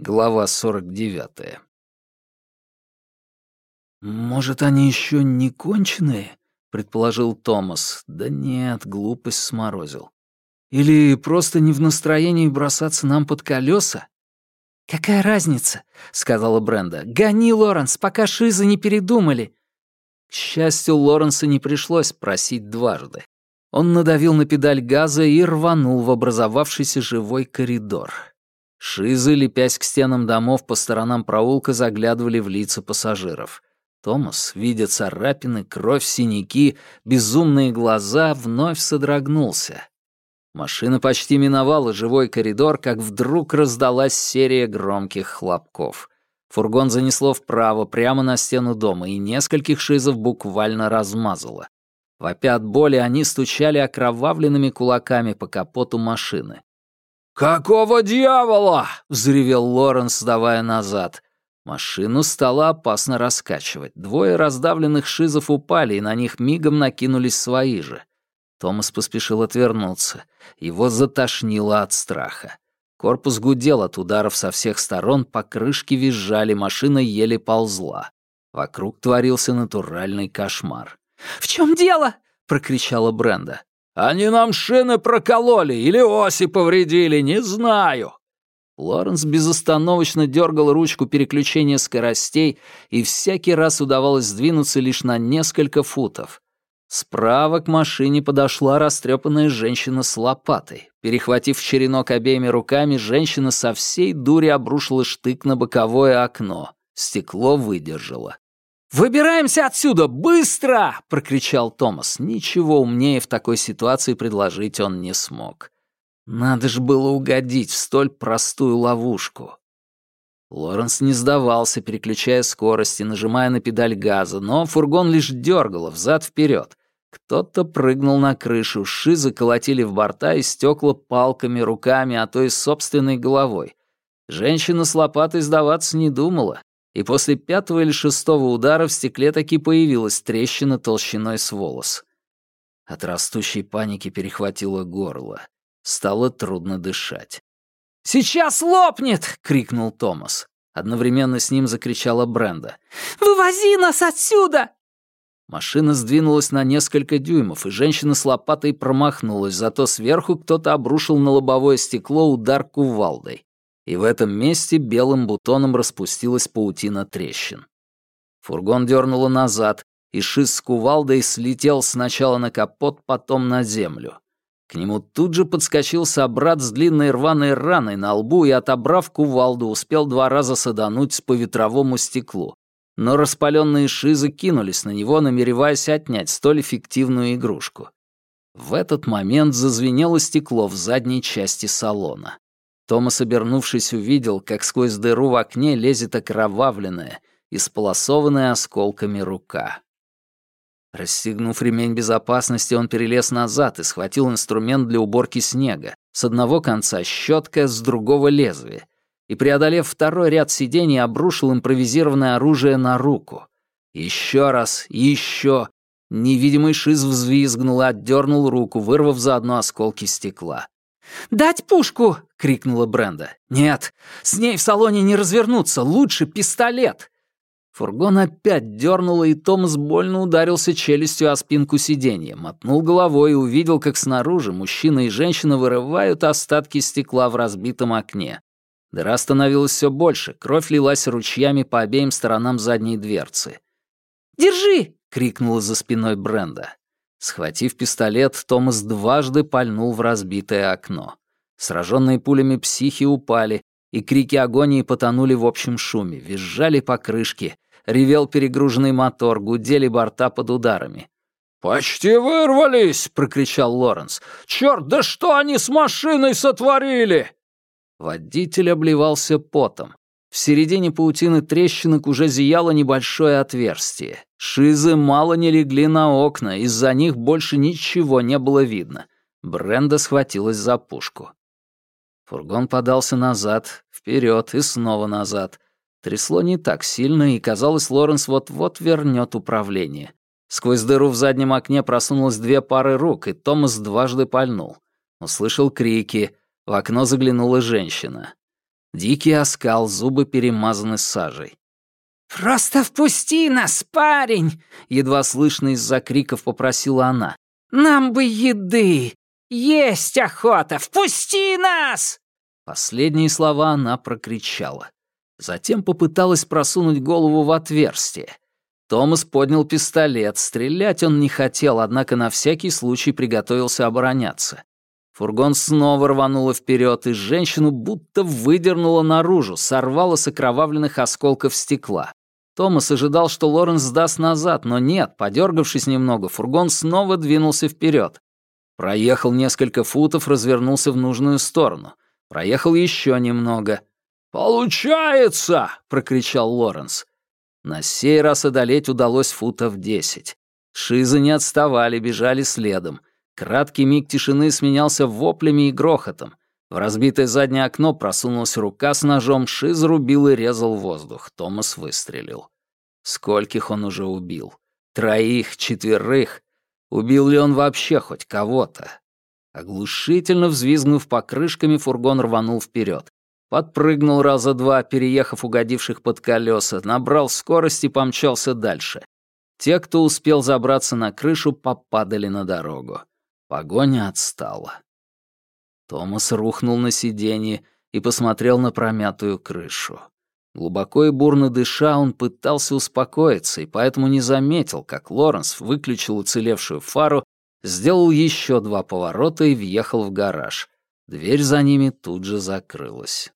Глава 49. «Может, они еще не конченые?» — предположил Томас. «Да нет, глупость сморозил. Или просто не в настроении бросаться нам под колеса? «Какая разница?» — сказала Бренда. «Гони, Лоренс, пока шизы не передумали». К счастью, Лоренса не пришлось просить дважды. Он надавил на педаль газа и рванул в образовавшийся живой коридор. Шизы, лепясь к стенам домов по сторонам проулка, заглядывали в лица пассажиров. Томас, видя царапины, кровь, синяки, безумные глаза, вновь содрогнулся. Машина почти миновала живой коридор, как вдруг раздалась серия громких хлопков. Фургон занесло вправо, прямо на стену дома, и нескольких шизов буквально размазало. Вопя от боли, они стучали окровавленными кулаками по капоту машины. «Какого дьявола?» — взревел Лоренс, сдавая назад. Машину стало опасно раскачивать. Двое раздавленных шизов упали, и на них мигом накинулись свои же. Томас поспешил отвернуться. Его затошнило от страха. Корпус гудел от ударов со всех сторон, покрышки визжали, машина еле ползла. Вокруг творился натуральный кошмар. «В чем дело?» — прокричала Бренда. Они нам шины прокололи или оси повредили, не знаю». Лоренс безостановочно дергал ручку переключения скоростей, и всякий раз удавалось сдвинуться лишь на несколько футов. Справа к машине подошла растрепанная женщина с лопатой. Перехватив черенок обеими руками, женщина со всей дури обрушила штык на боковое окно. Стекло выдержало. «Выбираемся отсюда! Быстро!» — прокричал Томас. Ничего умнее в такой ситуации предложить он не смог. Надо же было угодить в столь простую ловушку. Лоренс не сдавался, переключая скорость и нажимая на педаль газа, но фургон лишь дергало взад-вперед. Кто-то прыгнул на крышу, шизы колотили в борта и стекла палками, руками, а то и собственной головой. Женщина с лопатой сдаваться не думала и после пятого или шестого удара в стекле таки появилась трещина толщиной с волос. От растущей паники перехватило горло. Стало трудно дышать. «Сейчас лопнет!» — крикнул Томас. Одновременно с ним закричала Бренда. «Вывози нас отсюда!» Машина сдвинулась на несколько дюймов, и женщина с лопатой промахнулась, зато сверху кто-то обрушил на лобовое стекло удар кувалдой и в этом месте белым бутоном распустилась паутина трещин. Фургон дернуло назад, и шиз с кувалдой слетел сначала на капот, потом на землю. К нему тут же подскочил собрат с длинной рваной раной на лбу и, отобрав кувалду, успел два раза садануть по ветровому стеклу. Но распаленные шизы кинулись на него, намереваясь отнять столь эффективную игрушку. В этот момент зазвенело стекло в задней части салона. Томас, обернувшись, увидел, как сквозь дыру в окне лезет окровавленная, исполосованная осколками рука. Расстегнув ремень безопасности, он перелез назад и схватил инструмент для уборки снега. С одного конца щетка, с другого лезвие. И, преодолев второй ряд сидений, обрушил импровизированное оружие на руку. Еще раз, еще. Невидимый шиз взвизгнул и отдернул руку, вырвав заодно осколки стекла. «Дать пушку!» — крикнула Бренда. «Нет, с ней в салоне не развернуться, лучше пистолет!» Фургон опять дернуло, и Томас больно ударился челюстью о спинку сиденья, мотнул головой и увидел, как снаружи мужчина и женщина вырывают остатки стекла в разбитом окне. Дыра становилась все больше, кровь лилась ручьями по обеим сторонам задней дверцы. «Держи!» — крикнула за спиной Бренда. Схватив пистолет, Томас дважды пальнул в разбитое окно. Сраженные пулями психи упали, и крики агонии потонули в общем шуме, визжали покрышки, ревел перегруженный мотор, гудели борта под ударами. «Почти вырвались!» — прокричал Лоренс. «Чёрт, да что они с машиной сотворили?» Водитель обливался потом. В середине паутины трещинок уже зияло небольшое отверстие. Шизы мало не легли на окна, из-за них больше ничего не было видно. Бренда схватилась за пушку. Фургон подался назад, вперед и снова назад. Трясло не так сильно, и казалось, Лоренс вот-вот вернет управление. Сквозь дыру в заднем окне просунулось две пары рук, и Томас дважды пальнул. Услышал крики. В окно заглянула женщина. Дикий оскал, зубы перемазаны сажей. «Просто впусти нас, парень!» — едва слышно из-за криков попросила она. «Нам бы еды! Есть охота! Впусти нас!» Последние слова она прокричала. Затем попыталась просунуть голову в отверстие. Томас поднял пистолет. Стрелять он не хотел, однако на всякий случай приготовился обороняться. Фургон снова рвануло вперед, и женщину будто выдернуло наружу, сорвало с окровавленных осколков стекла. Томас ожидал, что Лоренс сдаст назад, но нет, подергавшись немного, фургон снова двинулся вперед. Проехал несколько футов, развернулся в нужную сторону. Проехал еще немного. «Получается!» — прокричал Лоренс. На сей раз одолеть удалось футов десять. Шизы не отставали, бежали следом. Краткий миг тишины сменялся воплями и грохотом. В разбитое заднее окно просунулась рука с ножом, Шиз рубил и резал воздух. Томас выстрелил. Скольких он уже убил? Троих, четверых? Убил ли он вообще хоть кого-то? Оглушительно взвизгнув покрышками, фургон рванул вперед. Подпрыгнул раза два, переехав угодивших под колеса, набрал скорость и помчался дальше. Те, кто успел забраться на крышу, попадали на дорогу. Погоня отстала. Томас рухнул на сиденье и посмотрел на промятую крышу. Глубоко и бурно дыша, он пытался успокоиться и поэтому не заметил, как Лоренс выключил уцелевшую фару, сделал еще два поворота и въехал в гараж. Дверь за ними тут же закрылась.